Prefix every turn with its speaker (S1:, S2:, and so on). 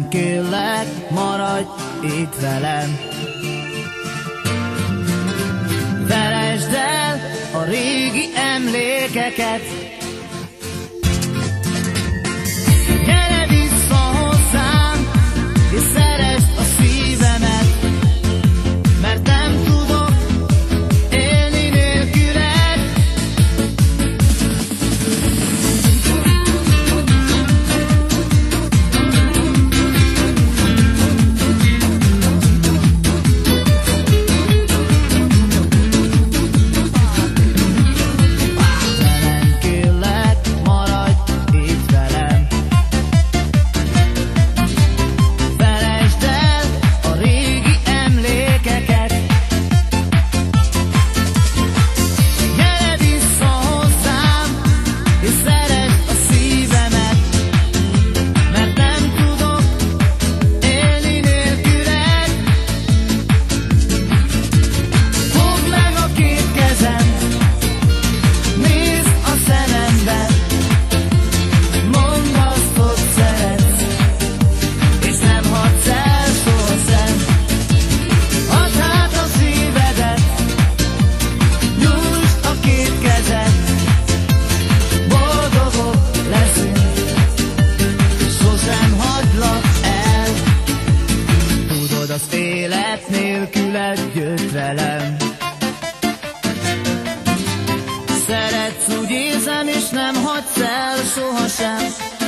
S1: Isten kérlek, maradj itt velem. Veresd el a régi emlékeket, Élet nélküled jött velem. Szeretsz úgy érzem és nem hagysz el sohasem.